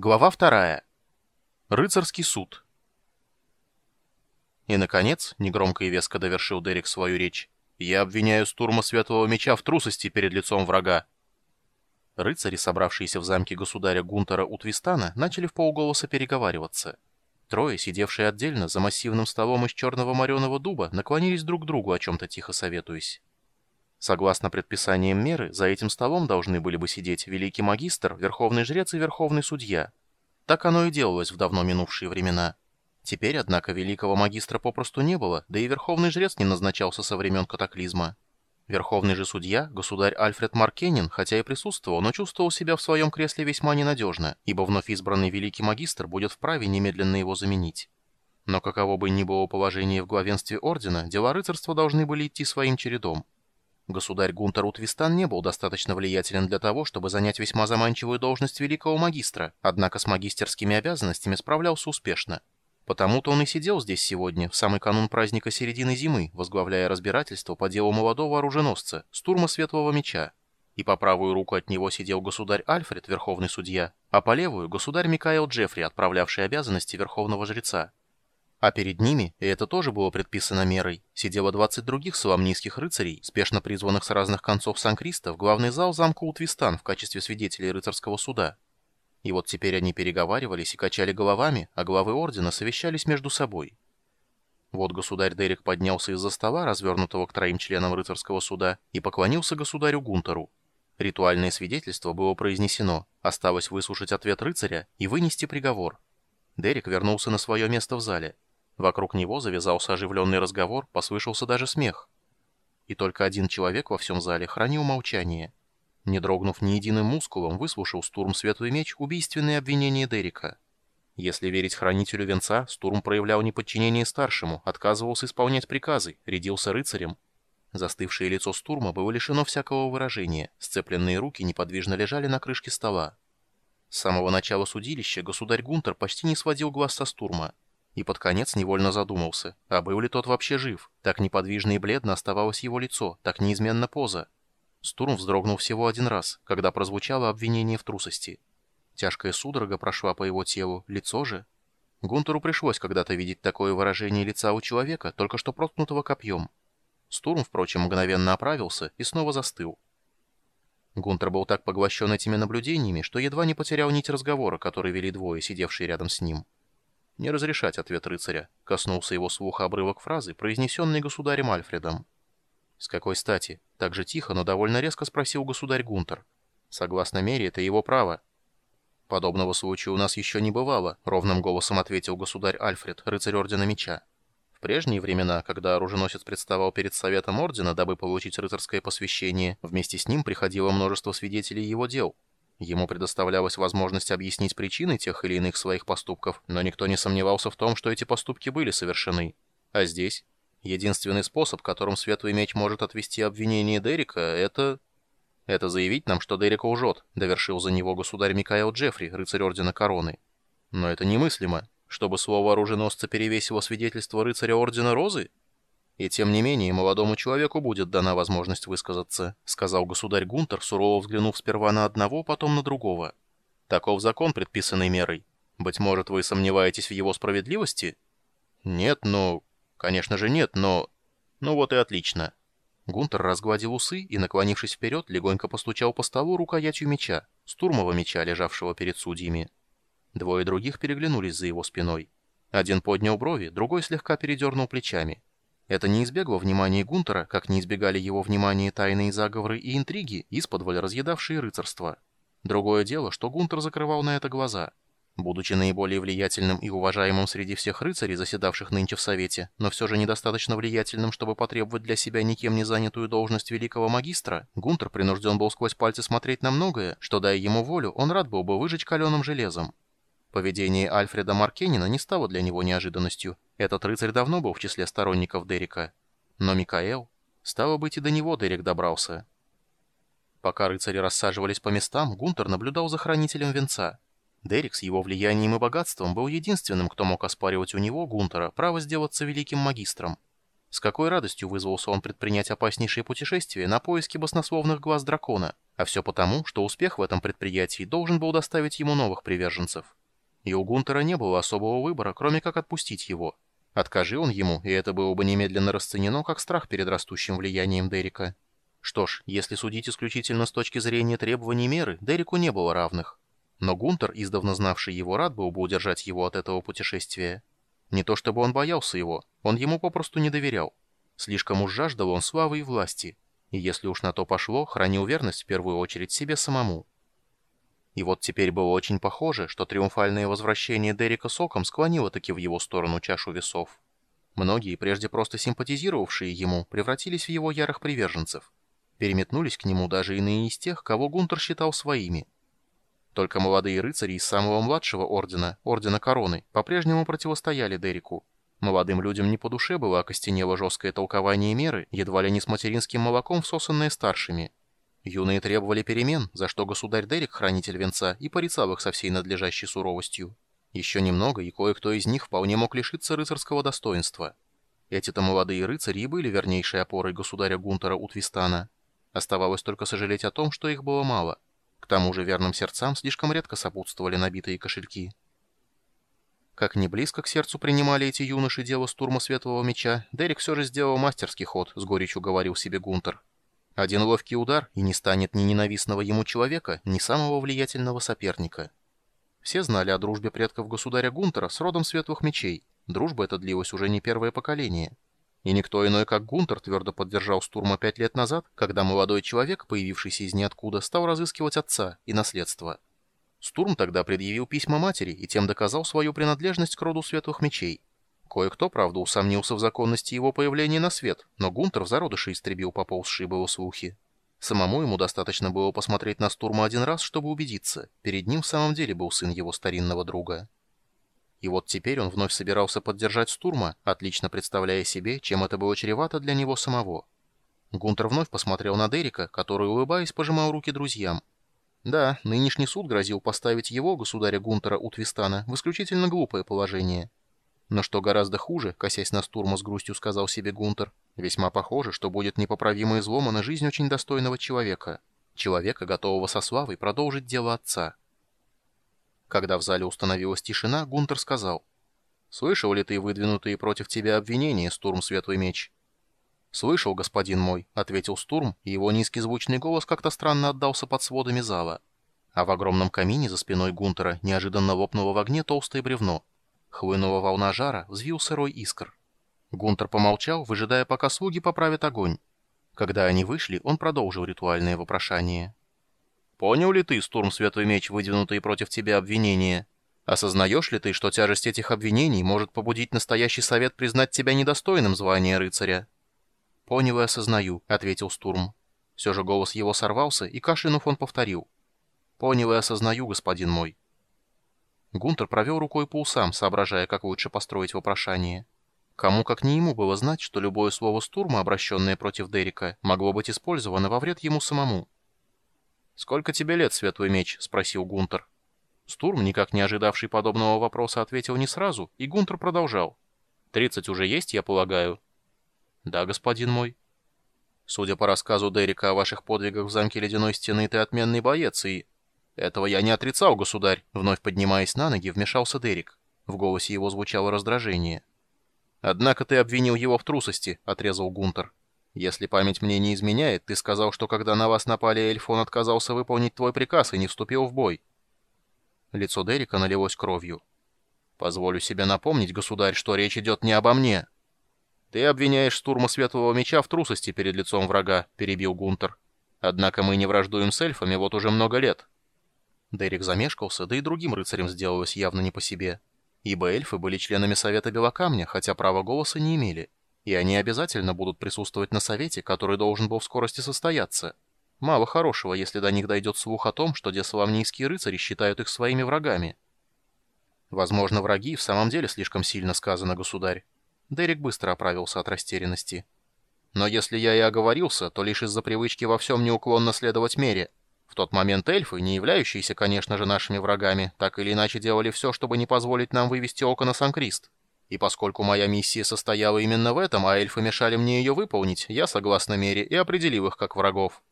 Глава вторая. Рыцарский суд. И, наконец, негромко и веско довершил Дерек свою речь, я обвиняю Стурма Светлого Меча в трусости перед лицом врага. Рыцари, собравшиеся в замке государя Гунтера Утвистана, начали в полголоса переговариваться. Трое, сидевшие отдельно за массивным столом из черного мореного дуба, наклонились друг к другу, о чем-то тихо советуясь. Согласно предписаниям меры, за этим столом должны были бы сидеть великий магистр, верховный жрец и верховный судья. Так оно и делалось в давно минувшие времена. Теперь, однако, великого магистра попросту не было, да и верховный жрец не назначался со времен катаклизма. Верховный же судья, государь Альфред Маркенин, хотя и присутствовал, но чувствовал себя в своем кресле весьма ненадежно, ибо вновь избранный великий магистр будет вправе немедленно его заменить. Но каково бы ни было положение в главенстве ордена, дела рыцарства должны были идти своим чередом. Государь Гунтер Утвистан не был достаточно влиятелен для того, чтобы занять весьма заманчивую должность великого магистра, однако с магистерскими обязанностями справлялся успешно. Потому-то он и сидел здесь сегодня, в самый канун праздника середины зимы, возглавляя разбирательство по делу молодого оруженосца, Стурма Светлого Меча. И по правую руку от него сидел государь Альфред, верховный судья, а по левую — государь Микаэл Джеффри, отправлявший обязанности верховного жреца. А перед ними, и это тоже было предписано мерой, сидело 20 других соломнийских рыцарей, спешно призванных с разных концов Сан-Криста в главный зал замка Утвистан в качестве свидетелей рыцарского суда. И вот теперь они переговаривались и качали головами, а главы ордена совещались между собой. Вот государь Дерек поднялся из-за стола, развернутого к троим членам рыцарского суда, и поклонился государю Гунтеру. Ритуальное свидетельство было произнесено, осталось выслушать ответ рыцаря и вынести приговор. Дерек вернулся на свое место в зале. Вокруг него завязался оживленный разговор, послышался даже смех. И только один человек во всем зале хранил молчание. Не дрогнув ни единым мускулом, выслушал Стурм Светлый Меч убийственные обвинения Дерека. Если верить хранителю венца, Стурм проявлял неподчинение старшему, отказывался исполнять приказы, рядился рыцарем. Застывшее лицо Стурма было лишено всякого выражения, сцепленные руки неподвижно лежали на крышке стола. С самого начала судилища государь Гунтер почти не сводил глаз со Стурма и под конец невольно задумался, а был ли тот вообще жив? Так неподвижно и бледно оставалось его лицо, так неизменно поза. Стурм вздрогнул всего один раз, когда прозвучало обвинение в трусости. Тяжкая судорога прошла по его телу, лицо же... Гунтеру пришлось когда-то видеть такое выражение лица у человека, только что проткнутого копьем. Стурм, впрочем, мгновенно оправился и снова застыл. Гунтер был так поглощен этими наблюдениями, что едва не потерял нить разговора, который вели двое, сидевшие рядом с ним. «Не разрешать ответ рыцаря», — коснулся его слуха обрывок фразы, произнесенной государем Альфредом. «С какой стати?» — так же тихо, но довольно резко спросил государь Гунтер. «Согласно мере, это его право». «Подобного случая у нас еще не бывало», — ровным голосом ответил государь Альфред, рыцарь Ордена Меча. В прежние времена, когда оруженосец представал перед Советом Ордена, дабы получить рыцарское посвящение, вместе с ним приходило множество свидетелей его дел — Ему предоставлялась возможность объяснить причины тех или иных своих поступков, но никто не сомневался в том, что эти поступки были совершены. А здесь? Единственный способ, которым Светлый Меч может отвести обвинение Дерека, это... Это заявить нам, что Дерека лжет, довершил за него государь Микаэл Джеффри, рыцарь Ордена Короны. Но это немыслимо. Чтобы слово оруженосца перевесило свидетельство рыцаря Ордена Розы? «И тем не менее, молодому человеку будет дана возможность высказаться», сказал государь Гунтер, сурово взглянув сперва на одного, потом на другого. «Таков закон, предписанный мерой. Быть может, вы сомневаетесь в его справедливости?» «Нет, но...» «Конечно же нет, но...» «Ну вот и отлично». Гунтер разгладил усы и, наклонившись вперед, легонько постучал по столу рукоятью меча, стурмового меча, лежавшего перед судьями. Двое других переглянулись за его спиной. Один поднял брови, другой слегка передернул плечами. Это не избегло внимания Гунтера, как не избегали его внимания тайные заговоры и интриги, исподволь разъедавшие рыцарство. Другое дело, что Гунтер закрывал на это глаза. Будучи наиболее влиятельным и уважаемым среди всех рыцарей, заседавших нынче в Совете, но все же недостаточно влиятельным, чтобы потребовать для себя никем не занятую должность великого магистра, Гунтер принужден был сквозь пальцы смотреть на многое, что, дая ему волю, он рад был бы выжечь каленым железом. Поведение Альфреда Маркенина не стало для него неожиданностью. Этот рыцарь давно был в числе сторонников Дерека. Но Микаэл... Стало быть, и до него Дерек добрался. Пока рыцари рассаживались по местам, Гунтер наблюдал за хранителем венца. Дерек с его влиянием и богатством был единственным, кто мог оспаривать у него, Гунтера, право сделаться великим магистром. С какой радостью вызвался он предпринять опаснейшее путешествие на поиски баснословных глаз дракона, А все потому, что успех в этом предприятии должен был доставить ему новых приверженцев. И у Гунтера не было особого выбора, кроме как отпустить его. Откажи он ему, и это было бы немедленно расценено как страх перед растущим влиянием Дерека. Что ж, если судить исключительно с точки зрения требований меры, Дереку не было равных. Но Гунтер, издавна знавший его, рад был бы удержать его от этого путешествия. Не то чтобы он боялся его, он ему попросту не доверял. Слишком уж жаждал он славы и власти, и если уж на то пошло, хранил верность в первую очередь себе самому. И вот теперь было очень похоже, что триумфальное возвращение Дерека Соком склонило таки в его сторону чашу весов. Многие, прежде просто симпатизировавшие ему, превратились в его ярых приверженцев. Переметнулись к нему даже иные из тех, кого Гунтер считал своими – только молодые рыцари из самого младшего ордена, ордена Короны, по-прежнему противостояли Дереку. Молодым людям не по душе было окостенело жесткое толкование меры, едва ли не с материнским молоком всосанное старшими. Юные требовали перемен, за что государь Дерек, хранитель венца, и порицал их со всей надлежащей суровостью. Еще немного, и кое-кто из них вполне мог лишиться рыцарского достоинства. Эти-то молодые рыцари были вернейшей опорой государя Гунтера Утвистана. Оставалось только сожалеть о том, что их было мало – к тому же верным сердцам слишком редко сопутствовали набитые кошельки. Как не близко к сердцу принимали эти юноши дело стурма Светлого Меча, Дерек все же сделал мастерский ход, с горечью говорил себе Гунтер. Один ловкий удар, и не станет ни ненавистного ему человека, ни самого влиятельного соперника. Все знали о дружбе предков государя Гунтера с родом Светлых Мечей. Дружба эта длилась уже не первое поколение. И никто иной, как Гунтер, твердо поддержал Стурма пять лет назад, когда молодой человек, появившийся из ниоткуда, стал разыскивать отца и наследство. Стурм тогда предъявил письма матери и тем доказал свою принадлежность к роду Светлых Мечей. Кое-кто, правда, усомнился в законности его появления на свет, но Гунтер в зародыше истребил поползшие было слухи. Самому ему достаточно было посмотреть на Стурма один раз, чтобы убедиться, перед ним в самом деле был сын его старинного друга. И вот теперь он вновь собирался поддержать Стурма, отлично представляя себе, чем это было чревато для него самого. Гунтер вновь посмотрел на Дерека, который, улыбаясь, пожимал руки друзьям. Да, нынешний суд грозил поставить его, государя Гунтера Утвистана, в исключительно глупое положение. Но что гораздо хуже, косясь на Стурма с грустью сказал себе Гунтер, весьма похоже, что будет непоправимо изломана жизнь очень достойного человека. Человека, готового со славой продолжить дело отца. Когда в зале установилась тишина, Гунтер сказал. «Слышал ли ты выдвинутые против тебя обвинения, Стурм Светлый Меч?» «Слышал, господин мой», — ответил Стурм, и его низкий звучный голос как-то странно отдался под сводами зала. А в огромном камине за спиной Гунтера неожиданно лопнуло в огне толстое бревно. Хлынула волна жара, взвился рой искр. Гунтер помолчал, выжидая, пока слуги поправят огонь. Когда они вышли, он продолжил ритуальное вопрошание. Понял ли ты, Стурм Светлый Меч, выдвинутые против тебя обвинения? Осознаешь ли ты, что тяжесть этих обвинений может побудить настоящий совет признать тебя недостойным звания рыцаря?» «Понял и осознаю», — ответил Стурм. Все же голос его сорвался, и кашлянув он повторил. «Понял и осознаю, господин мой». Гунтер провел рукой по усам, соображая, как лучше построить вопрошание. Кому как не ему было знать, что любое слово Стурма, обращенное против Дерека, могло быть использовано во вред ему самому. «Сколько тебе лет, Светлый Меч?» — спросил Гунтер. Стурм, никак не ожидавший подобного вопроса, ответил не сразу, и Гунтер продолжал. «Тридцать уже есть, я полагаю?» «Да, господин мой». «Судя по рассказу Дерека о ваших подвигах в замке Ледяной Стены, ты отменный боец, и...» «Этого я не отрицал, государь!» Вновь поднимаясь на ноги, вмешался Дерек. В голосе его звучало раздражение. «Однако ты обвинил его в трусости», — отрезал Гунтер. Если память мне не изменяет, ты сказал, что когда на вас напали эльф, он отказался выполнить твой приказ и не вступил в бой. Лицо Дерека налилось кровью. Позволю себе напомнить, государь, что речь идет не обо мне. Ты обвиняешь штурма Светлого Меча в трусости перед лицом врага, перебил Гунтер. Однако мы не враждуем с эльфами вот уже много лет. Дерек замешкался, да и другим рыцарям сделалось явно не по себе. Ибо эльфы были членами Совета Белокамня, хотя права голоса не имели и они обязательно будут присутствовать на совете, который должен был в скорости состояться. Мало хорошего, если до них дойдет слух о том, что деславнийские рыцари считают их своими врагами. Возможно, враги в самом деле слишком сильно сказано, государь. Дерек быстро оправился от растерянности. Но если я и оговорился, то лишь из-за привычки во всем неуклонно следовать мере. В тот момент эльфы, не являющиеся, конечно же, нашими врагами, так или иначе делали все, чтобы не позволить нам вывести око на Сан-Крист. И поскольку моя миссия состояла именно в этом, а эльфы мешали мне ее выполнить, я, согласно мере, и определил их как врагов.